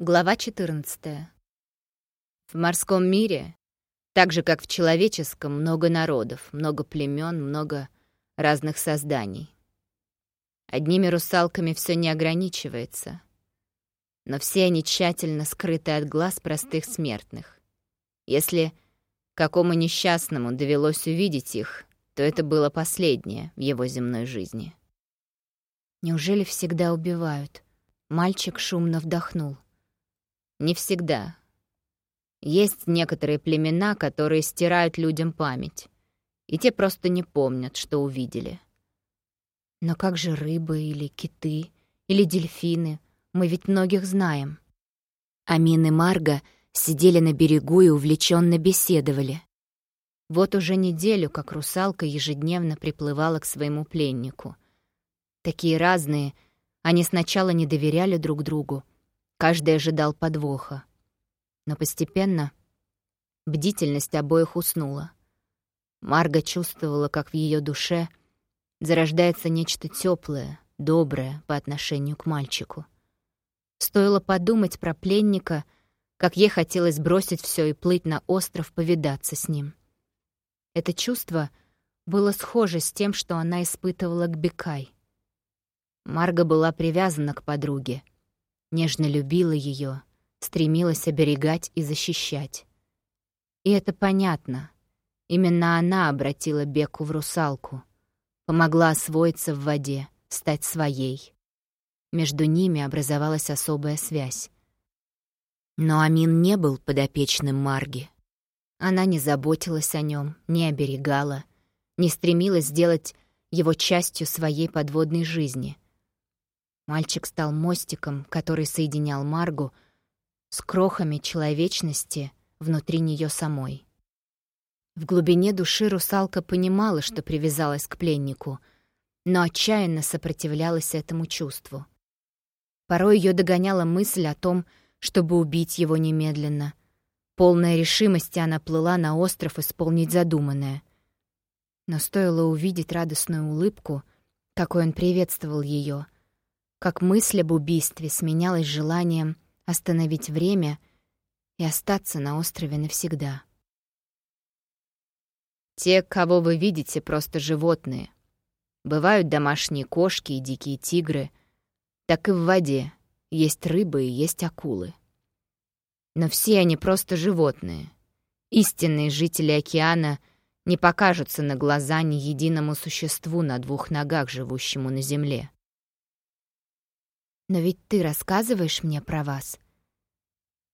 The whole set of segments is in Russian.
Глава 14. В морском мире, так же как в человеческом, много народов, много племен, много разных созданий. Одними русалками все не ограничивается, но все они тщательно скрыты от глаз простых смертных. Если какому несчастному довелось увидеть их, то это было последнее в его земной жизни. Неужели всегда убивают? Мальчик шумно вдохнул. Не всегда. Есть некоторые племена, которые стирают людям память, и те просто не помнят, что увидели. Но как же рыбы или киты, или дельфины? Мы ведь многих знаем. Амин и Марга сидели на берегу и увлеченно беседовали. Вот уже неделю, как русалка ежедневно приплывала к своему пленнику. Такие разные, они сначала не доверяли друг другу, Каждый ожидал подвоха. Но постепенно бдительность обоих уснула. Марга чувствовала, как в ее душе зарождается нечто теплое, доброе по отношению к мальчику. Стоило подумать про пленника, как ей хотелось бросить все и плыть на остров повидаться с ним. Это чувство было схоже с тем, что она испытывала к Бекай. Марга была привязана к подруге — нежно любила ее, стремилась оберегать и защищать. И это понятно. Именно она обратила Беку в русалку, помогла освоиться в воде, стать своей. Между ними образовалась особая связь. Но Амин не был подопечным Марги. Она не заботилась о нем, не оберегала, не стремилась сделать его частью своей подводной жизни — Мальчик стал мостиком, который соединял Маргу с крохами человечности внутри нее самой. В глубине души русалка понимала, что привязалась к пленнику, но отчаянно сопротивлялась этому чувству. Порой ее догоняла мысль о том, чтобы убить его немедленно. Полная решимости она плыла на остров исполнить задуманное. Но стоило увидеть радостную улыбку, какой он приветствовал ее, как мысль об убийстве сменялась желанием остановить время и остаться на острове навсегда. Те, кого вы видите, просто животные. Бывают домашние кошки и дикие тигры. Так и в воде есть рыбы и есть акулы. Но все они просто животные. Истинные жители океана не покажутся на глаза ни единому существу на двух ногах, живущему на земле. Но ведь ты рассказываешь мне про вас.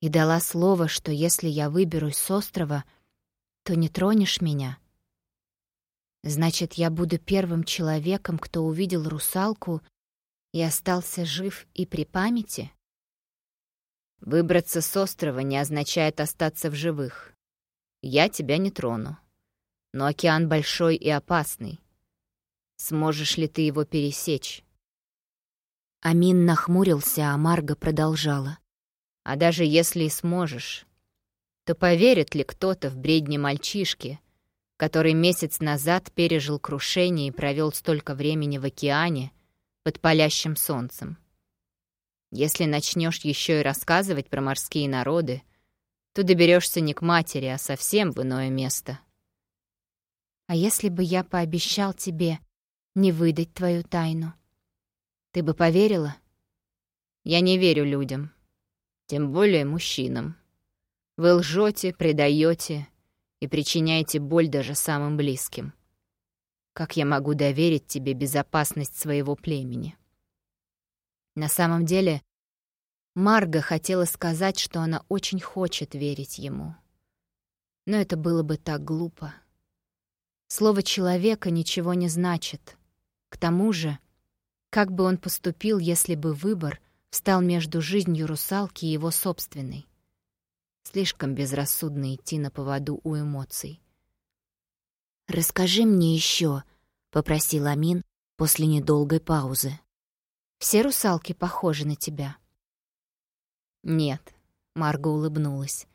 И дала слово, что если я выберусь с острова, то не тронешь меня. Значит, я буду первым человеком, кто увидел русалку и остался жив и при памяти? Выбраться с острова не означает остаться в живых. Я тебя не трону. Но океан большой и опасный. Сможешь ли ты его пересечь? Амин нахмурился, а Марга продолжала. «А даже если и сможешь, то поверит ли кто-то в бредни мальчишки, который месяц назад пережил крушение и провел столько времени в океане под палящим солнцем? Если начнешь еще и рассказывать про морские народы, то доберешься не к матери, а совсем в иное место». «А если бы я пообещал тебе не выдать твою тайну?» Ты бы поверила? Я не верю людям. Тем более мужчинам. Вы лжете, предаете и причиняете боль даже самым близким. Как я могу доверить тебе безопасность своего племени? На самом деле, Марга хотела сказать, что она очень хочет верить ему. Но это было бы так глупо. Слово «человека» ничего не значит. К тому же как бы он поступил, если бы выбор встал между жизнью русалки и его собственной? Слишком безрассудно идти на поводу у эмоций. «Расскажи мне еще, попросил Амин после недолгой паузы. «Все русалки похожи на тебя?» «Нет», — Марго улыбнулась.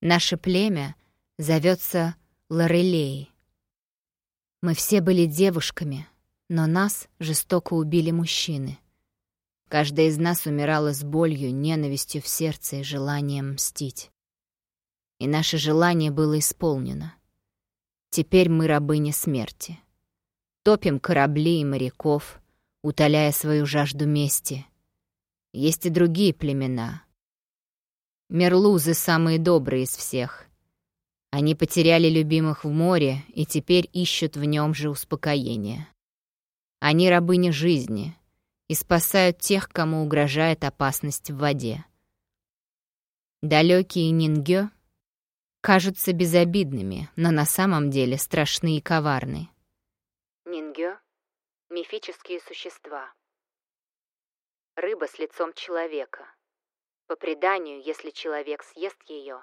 «Наше племя зовется Лорелей. Мы все были девушками, но нас жестоко убили мужчины. Каждая из нас умирала с болью, ненавистью в сердце и желанием мстить. И наше желание было исполнено. Теперь мы рабыни смерти. Топим корабли и моряков, утоляя свою жажду мести. Есть и другие племена. Мерлузы самые добрые из всех. Они потеряли любимых в море и теперь ищут в нем же успокоение. Они рабыни жизни и спасают тех, кому угрожает опасность в воде. Далекие нингё кажутся безобидными, но на самом деле страшны и коварны. Нингё — мифические существа. Рыба с лицом человека. По преданию, если человек съест ее,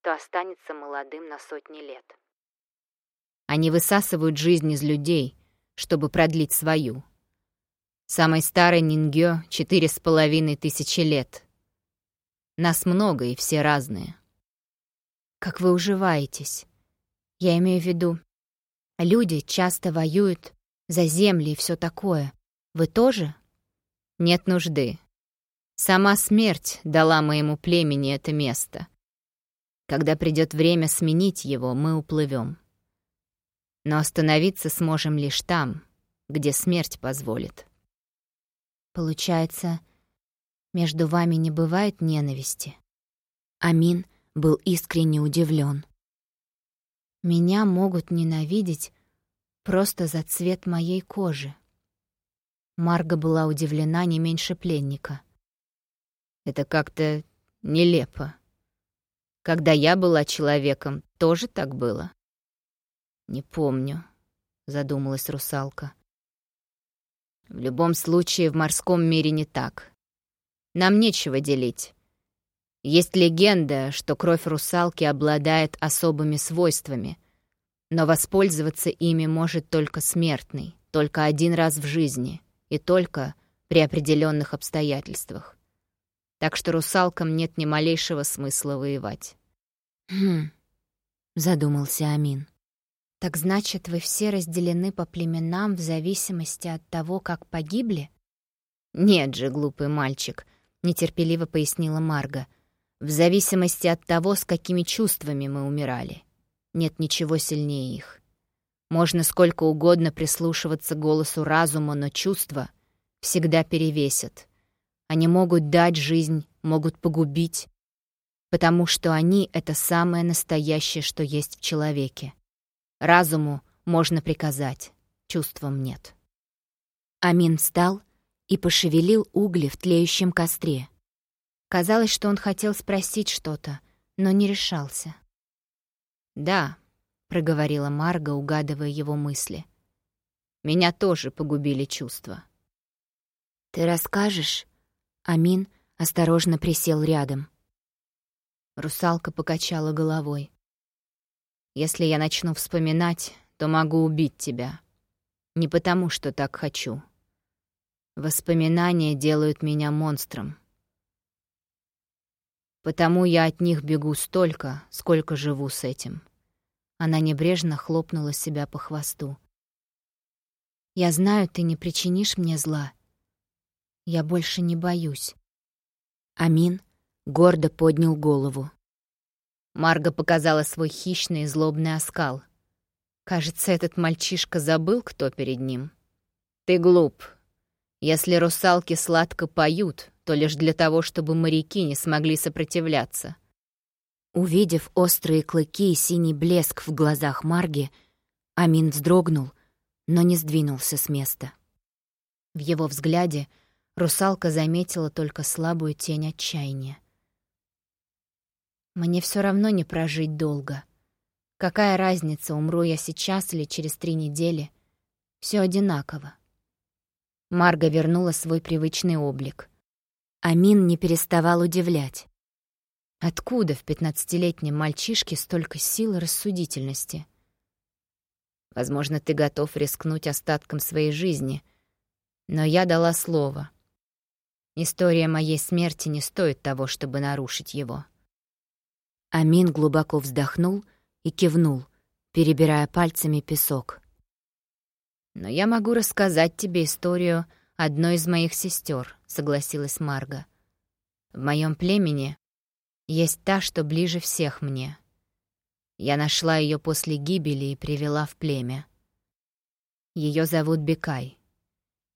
то останется молодым на сотни лет. Они высасывают жизнь из людей, чтобы продлить свою. Самый старый нингё — четыре с половиной тысячи лет. Нас много, и все разные. Как вы уживаетесь? Я имею в виду, люди часто воюют за земли и все такое. Вы тоже? Нет нужды. Сама смерть дала моему племени это место. Когда придет время сменить его, мы уплывем. Но остановиться сможем лишь там, где смерть позволит. Получается, между вами не бывает ненависти? Амин — был искренне удивлен. Меня могут ненавидеть просто за цвет моей кожи. Марга была удивлена не меньше пленника. Это как-то нелепо. Когда я была человеком, тоже так было? Не помню, задумалась русалка. В любом случае, в морском мире не так. Нам нечего делить. Есть легенда, что кровь русалки обладает особыми свойствами, но воспользоваться ими может только смертный, только один раз в жизни и только при определенных обстоятельствах. Так что русалкам нет ни малейшего смысла воевать. «Хм», — задумался Амин. «Так значит, вы все разделены по племенам в зависимости от того, как погибли?» «Нет же, глупый мальчик», — нетерпеливо пояснила Марга — в зависимости от того, с какими чувствами мы умирали. Нет ничего сильнее их. Можно сколько угодно прислушиваться голосу разума, но чувства всегда перевесят. Они могут дать жизнь, могут погубить, потому что они — это самое настоящее, что есть в человеке. Разуму можно приказать, чувствам нет. Амин встал и пошевелил угли в тлеющем костре. Казалось, что он хотел спросить что-то, но не решался. «Да», — проговорила Марга, угадывая его мысли. «Меня тоже погубили чувства». «Ты расскажешь?» Амин осторожно присел рядом. Русалка покачала головой. «Если я начну вспоминать, то могу убить тебя. Не потому, что так хочу. Воспоминания делают меня монстром. Потому я от них бегу столько, сколько живу с этим. Она небрежно хлопнула себя по хвосту. «Я знаю, ты не причинишь мне зла. Я больше не боюсь». Амин гордо поднял голову. Марга показала свой хищный и злобный оскал. Кажется, этот мальчишка забыл, кто перед ним. «Ты глуп. Если русалки сладко поют, то лишь для того, чтобы моряки не смогли сопротивляться. Увидев острые клыки и синий блеск в глазах Марги, Амин вздрогнул, но не сдвинулся с места. В его взгляде русалка заметила только слабую тень отчаяния. «Мне все равно не прожить долго. Какая разница, умру я сейчас или через три недели? Все одинаково». Марга вернула свой привычный облик. Амин не переставал удивлять. Откуда в пятнадцатилетнем мальчишке столько сил и рассудительности? Возможно, ты готов рискнуть остатком своей жизни, но я дала слово. История моей смерти не стоит того, чтобы нарушить его. Амин глубоко вздохнул и кивнул, перебирая пальцами песок. Но я могу рассказать тебе историю одной из моих сестер, согласилась Марга. «В моем племени есть та, что ближе всех мне. Я нашла ее после гибели и привела в племя. Ее зовут Бекай.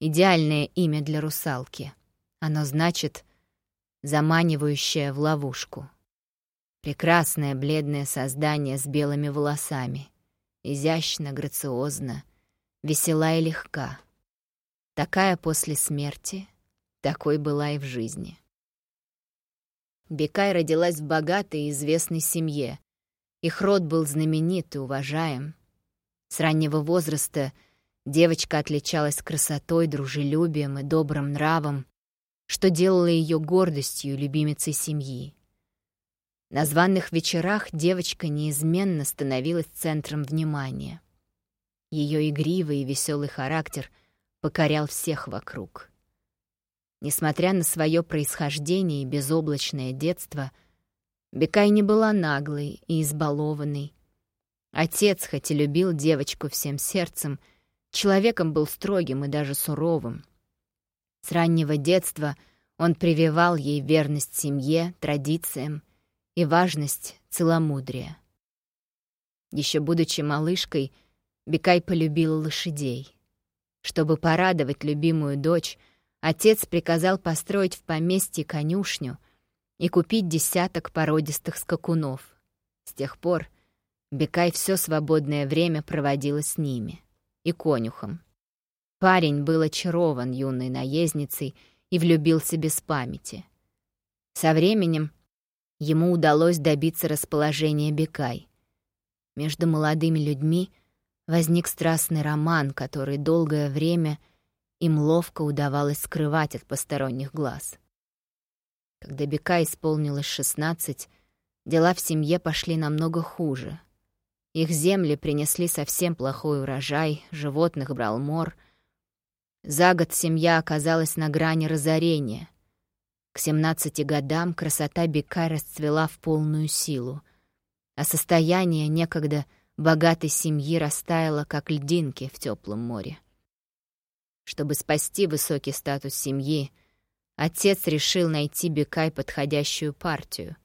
Идеальное имя для русалки. Оно значит «заманивающая в ловушку». Прекрасное бледное создание с белыми волосами. Изящно, грациозно, весела и легка. Такая после смерти, такой была и в жизни. Бекай родилась в богатой и известной семье. Их род был знаменит и уважаем. С раннего возраста девочка отличалась красотой, дружелюбием и добрым нравом, что делало ее гордостью любимицей семьи. На званных вечерах девочка неизменно становилась центром внимания. Ее игривый и веселый характер покорял всех вокруг. Несмотря на свое происхождение и безоблачное детство, Бекай не была наглой и избалованной. Отец, хоть и любил девочку всем сердцем, человеком был строгим и даже суровым. С раннего детства он прививал ей верность семье, традициям и важность целомудрия. Еще будучи малышкой, Бекай полюбила лошадей. Чтобы порадовать любимую дочь, отец приказал построить в поместье конюшню и купить десяток породистых скакунов. С тех пор Бекай все свободное время проводила с ними и конюхом. Парень был очарован юной наездницей и влюбился без памяти. Со временем ему удалось добиться расположения Бекай. Между молодыми людьми возник страстный роман, который долгое время им ловко удавалось скрывать от посторонних глаз. Когда Бека исполнилось шестнадцать, дела в семье пошли намного хуже. Их земли принесли совсем плохой урожай, животных брал мор. За год семья оказалась на грани разорения. К 17 годам красота Бека расцвела в полную силу, а состояние некогда богатой семьи растаяло, как льдинки в теплом море. Чтобы спасти высокий статус семьи, отец решил найти Бекай подходящую партию.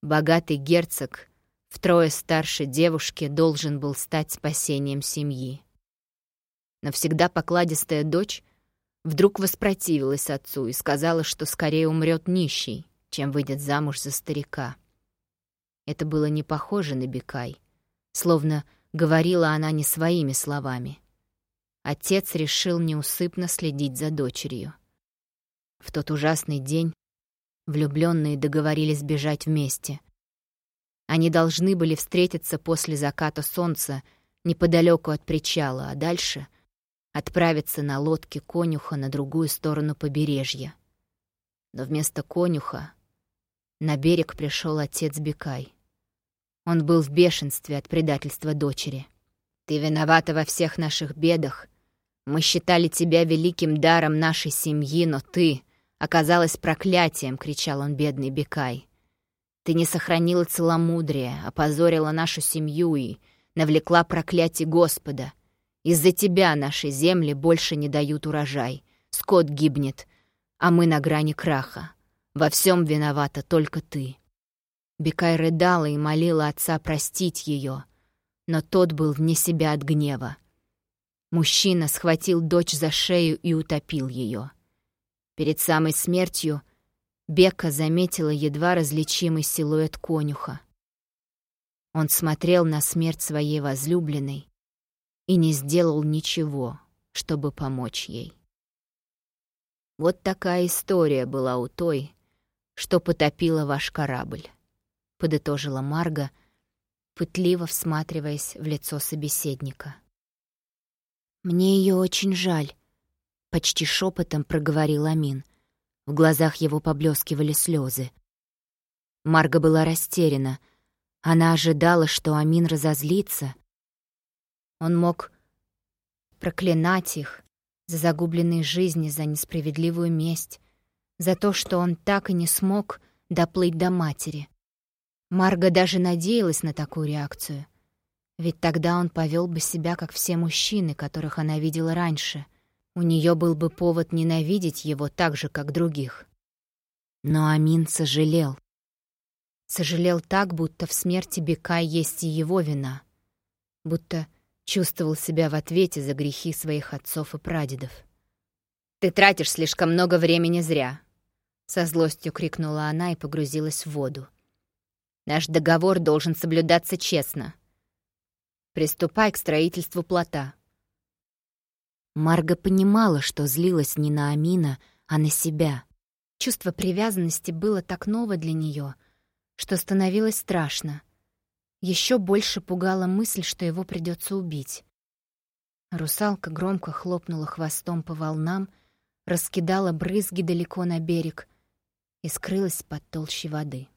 Богатый герцог, втрое старше девушки, должен был стать спасением семьи. Навсегда покладистая дочь вдруг воспротивилась отцу и сказала, что скорее умрет нищий, чем выйдет замуж за старика. Это было не похоже на Бекай, словно говорила она не своими словами. Отец решил неусыпно следить за дочерью. В тот ужасный день влюбленные договорились бежать вместе. Они должны были встретиться после заката солнца неподалеку от причала, а дальше — отправиться на лодке конюха на другую сторону побережья. Но вместо конюха на берег пришел отец Бекай. Он был в бешенстве от предательства дочери. «Ты виновата во всех наших бедах. Мы считали тебя великим даром нашей семьи, но ты оказалась проклятием», — кричал он бедный Бекай. «Ты не сохранила целомудрие, опозорила нашу семью и навлекла проклятие Господа. Из-за тебя наши земли больше не дают урожай. Скот гибнет, а мы на грани краха. Во всем виновата только ты». Бекай рыдала и молила отца простить ее, но тот был вне себя от гнева. Мужчина схватил дочь за шею и утопил ее. Перед самой смертью Бека заметила едва различимый силуэт конюха. Он смотрел на смерть своей возлюбленной и не сделал ничего, чтобы помочь ей. Вот такая история была у той, что потопила ваш корабль, подытожила Марга, пытливо всматриваясь в лицо собеседника. Мне ее очень жаль, почти шепотом проговорил Амин. В глазах его поблескивали слезы. Марга была растеряна. Она ожидала, что Амин разозлится, он мог проклинать их за загубленные жизни, за несправедливую месть, за то, что он так и не смог доплыть до матери. Марга даже надеялась на такую реакцию. Ведь тогда он повел бы себя, как все мужчины, которых она видела раньше. у нее был бы повод ненавидеть его так же, как других. Но Амин сожалел. Сожалел так, будто в смерти Бекай есть и его вина. Будто чувствовал себя в ответе за грехи своих отцов и прадедов. «Ты тратишь слишком много времени зря», — со злостью крикнула она и погрузилась в воду. «Наш договор должен соблюдаться честно. Приступай к строительству плота». Марга понимала, что злилась не на Амина, а на себя. Чувство привязанности было так ново для нее, что становилось страшно. Еще больше пугала мысль, что его придется убить. Русалка громко хлопнула хвостом по волнам, раскидала брызги далеко на берег и скрылась под толщей воды.